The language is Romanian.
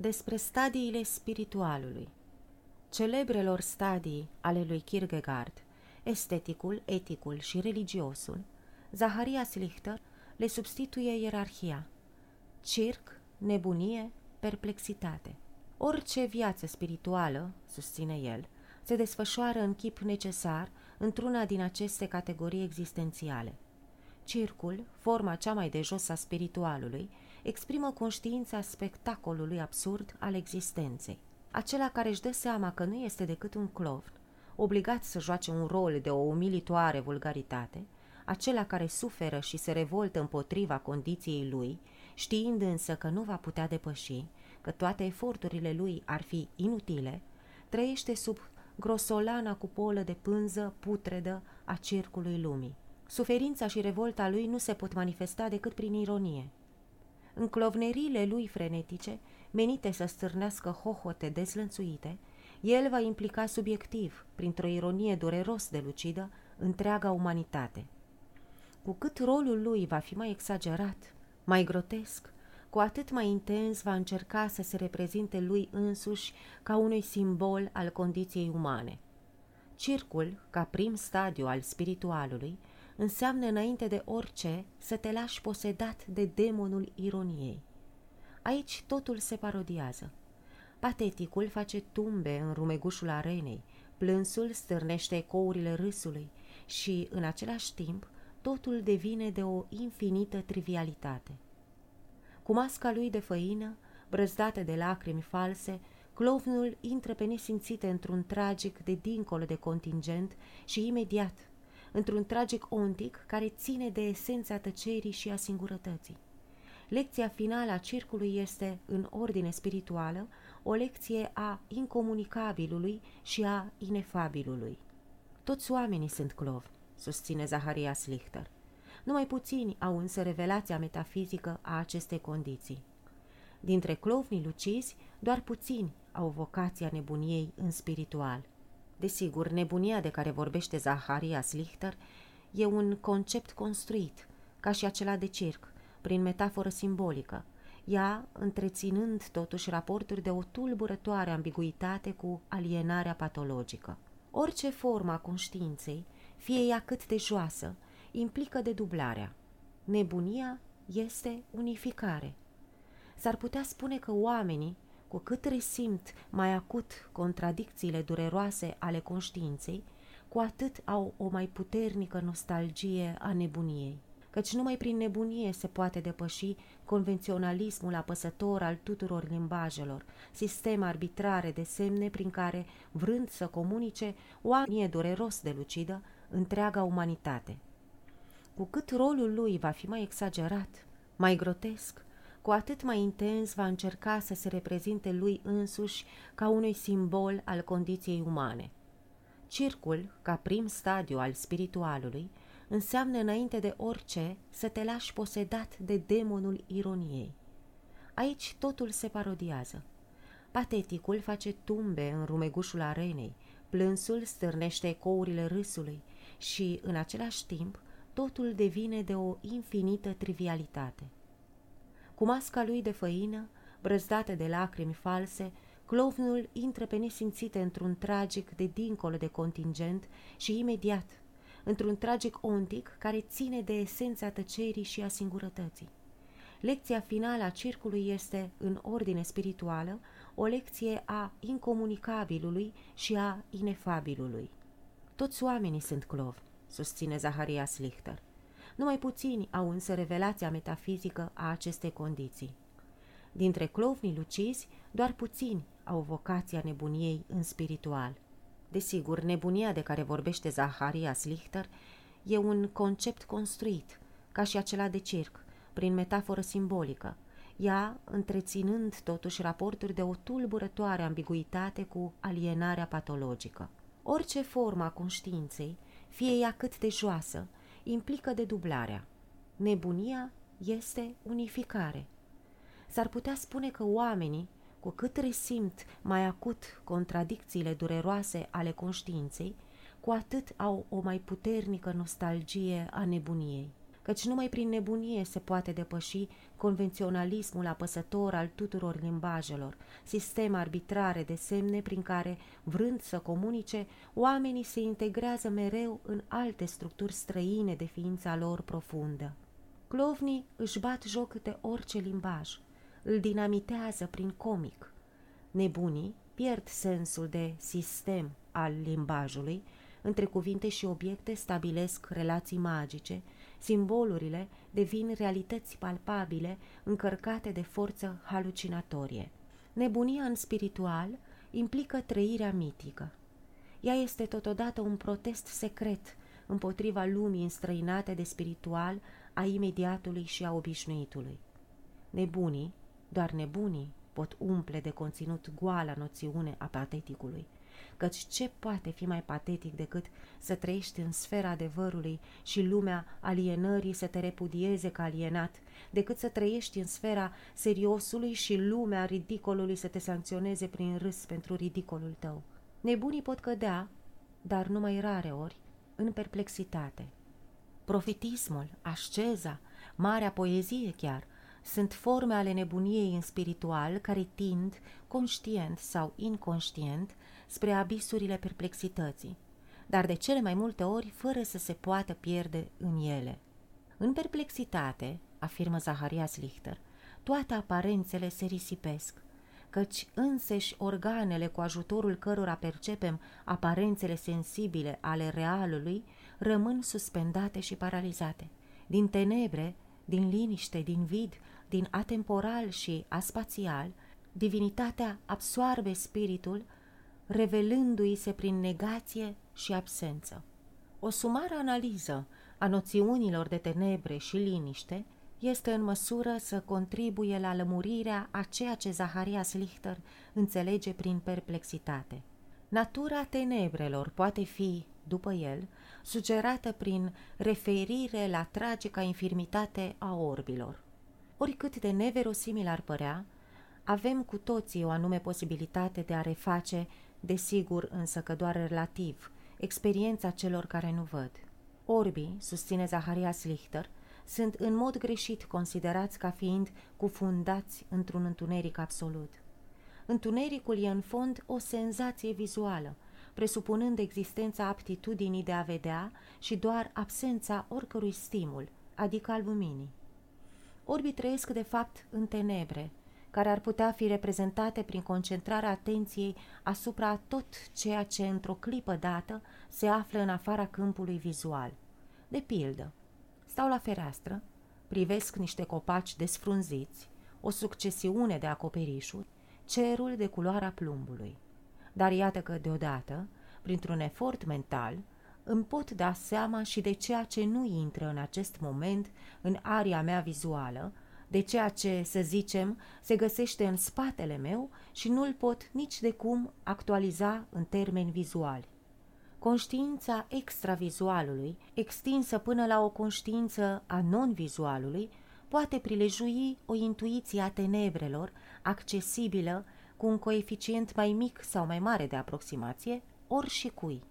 despre stadiile spiritualului. Celebrelor stadii ale lui Kierkegaard, esteticul, eticul și religiosul, Zaharias Lichter le substituie ierarhia. Circ, nebunie, perplexitate. Orice viață spirituală, susține el, se desfășoară în chip necesar într-una din aceste categorii existențiale. Circul, forma cea mai de jos a spiritualului, exprimă conștiința spectacolului absurd al existenței. Acela care își dă seama că nu este decât un clovn, obligat să joace un rol de o umilitoare vulgaritate, acela care suferă și se revoltă împotriva condiției lui, știind însă că nu va putea depăși, că toate eforturile lui ar fi inutile, trăiește sub grosolana cupolă de pânză putredă a cercului lumii. Suferința și revolta lui nu se pot manifesta decât prin ironie. În clovnerile lui frenetice, menite să stârnească hohote dezlănțuite, el va implica subiectiv, printr-o ironie dureros de lucidă, întreaga umanitate. Cu cât rolul lui va fi mai exagerat, mai grotesc, cu atât mai intens va încerca să se reprezinte lui însuși ca unui simbol al condiției umane. Circul, ca prim stadiu al spiritualului, înseamnă înainte de orice să te lași posedat de demonul ironiei. Aici totul se parodiază. Pateticul face tumbe în rumegușul arenei, plânsul stârnește ecourile râsului și, în același timp, totul devine de o infinită trivialitate. Cu masca lui de făină, brăzdată de lacrimi false, clovnul intră pe nesimțite într-un tragic de dincolo de contingent și imediat într-un tragic ontic care ține de esența tăcerii și a singurătății. Lecția finală a circului este, în ordine spirituală, o lecție a incomunicabilului și a inefabilului. Toți oamenii sunt clovni, susține Zaharias Lichter. Numai puțini au însă revelația metafizică a acestei condiții. Dintre clovnii lucizi, doar puțini au vocația nebuniei în spiritual – Desigur, nebunia de care vorbește Zaharias Lichter e un concept construit, ca și acela de circ, prin metaforă simbolică, ea întreținând totuși raporturi de o tulburătoare ambiguitate cu alienarea patologică. Orice formă a conștiinței, fie ea cât de joasă, implică dedublarea. Nebunia este unificare. S-ar putea spune că oamenii cu cât resimt mai acut contradicțiile dureroase ale conștiinței, cu atât au o mai puternică nostalgie a nebuniei. Căci numai prin nebunie se poate depăși convenționalismul apăsător al tuturor limbajelor, sistem arbitrare de semne prin care, vrând să comunice, oamenii e dureros de lucidă întreaga umanitate. Cu cât rolul lui va fi mai exagerat, mai grotesc, cu atât mai intens va încerca să se reprezinte lui însuși ca unui simbol al condiției umane. Circul, ca prim stadiu al spiritualului, înseamnă înainte de orice să te lași posedat de demonul ironiei. Aici totul se parodiază. Pateticul face tumbe în rumegușul arenei, plânsul stârnește ecourile râsului și, în același timp, totul devine de o infinită trivialitate. Cu masca lui de făină, brăzdată de lacrimi false, clovnul intră pe nesimțite într-un tragic de dincolo de contingent și imediat, într-un tragic ontic care ține de esența tăcerii și a singurătății. Lecția finală a circului este, în ordine spirituală, o lecție a incomunicabilului și a inefabilului. Toți oamenii sunt clovni, susține Zaharias Lichter. Numai puțini au însă revelația metafizică a acestei condiții. Dintre clovnii lucizi, doar puțini au vocația nebuniei în spiritual. Desigur, nebunia de care vorbește Zaharias Lichter e un concept construit, ca și acela de circ, prin metaforă simbolică, ea întreținând totuși raporturi de o tulburătoare ambiguitate cu alienarea patologică. Orice formă a conștiinței, fie ea cât de joasă, implică dedublarea. Nebunia este unificare. S-ar putea spune că oamenii, cu cât resimt mai acut contradicțiile dureroase ale conștiinței, cu atât au o mai puternică nostalgie a nebuniei căci numai prin nebunie se poate depăși convenționalismul apăsător al tuturor limbajelor, sistem arbitrare de semne prin care, vrând să comunice, oamenii se integrează mereu în alte structuri străine de ființa lor profundă. Clovnii își bat joc de orice limbaj, îl dinamitează prin comic. Nebunii pierd sensul de sistem al limbajului, între cuvinte și obiecte stabilesc relații magice, simbolurile devin realități palpabile, încărcate de forță halucinatorie. Nebunia în spiritual implică trăirea mitică. Ea este totodată un protest secret împotriva lumii înstrăinate de spiritual a imediatului și a obișnuitului. Nebunii, doar nebunii, pot umple de conținut goala noțiune a pateticului – căci ce poate fi mai patetic decât să trăiești în sfera adevărului și lumea alienării să te repudieze ca alienat, decât să trăiești în sfera seriosului și lumea ridicolului să te sancționeze prin râs pentru ridicolul tău. Nebunii pot cădea, dar numai rare ori, în perplexitate. Profitismul, asceza, marea poezie chiar – sunt forme ale nebuniei în spiritual care tind, conștient sau inconștient, spre abisurile perplexității, dar de cele mai multe ori fără să se poată pierde în ele. În perplexitate, afirmă Zaharias Lichter, toate aparențele se risipesc, căci înseși organele cu ajutorul cărora percepem aparențele sensibile ale realului rămân suspendate și paralizate. Din tenebre, din liniște, din vid, din atemporal și aspațial, divinitatea absoarbe spiritul, revelându-i se prin negație și absență. O sumară analiză a noțiunilor de tenebre și liniște este în măsură să contribuie la lămurirea a ceea ce Zaharias Lichter înțelege prin perplexitate. Natura tenebrelor poate fi, după el, sugerată prin referire la tragica infirmitate a orbilor. Oricât de neverosimil ar părea, avem cu toții o anume posibilitate de a reface, desigur însă că doar relativ, experiența celor care nu văd. Orbii, susține Zaharias Lichter, sunt în mod greșit considerați ca fiind cufundați într-un întuneric absolut. Întunericul e în fond o senzație vizuală, presupunând existența aptitudinii de a vedea și doar absența oricărui stimul, adică al luminii. Orbii trăiesc de fapt în tenebre, care ar putea fi reprezentate prin concentrarea atenției asupra tot ceea ce într-o clipă dată se află în afara câmpului vizual. De pildă, stau la fereastră, privesc niște copaci desfrunziți, o succesiune de acoperișuri, cerul de culoarea plumbului. Dar iată că deodată, printr-un efort mental, îmi pot da seama și de ceea ce nu intră în acest moment în aria mea vizuală, de ceea ce, să zicem, se găsește în spatele meu și nu-l pot nici de cum actualiza în termeni vizuali. Conștiința extravizualului, extinsă până la o conștiință a non-vizualului, poate prilejui o intuiție a tenebrelor, accesibilă, cu un coeficient mai mic sau mai mare de aproximație, ori și cui.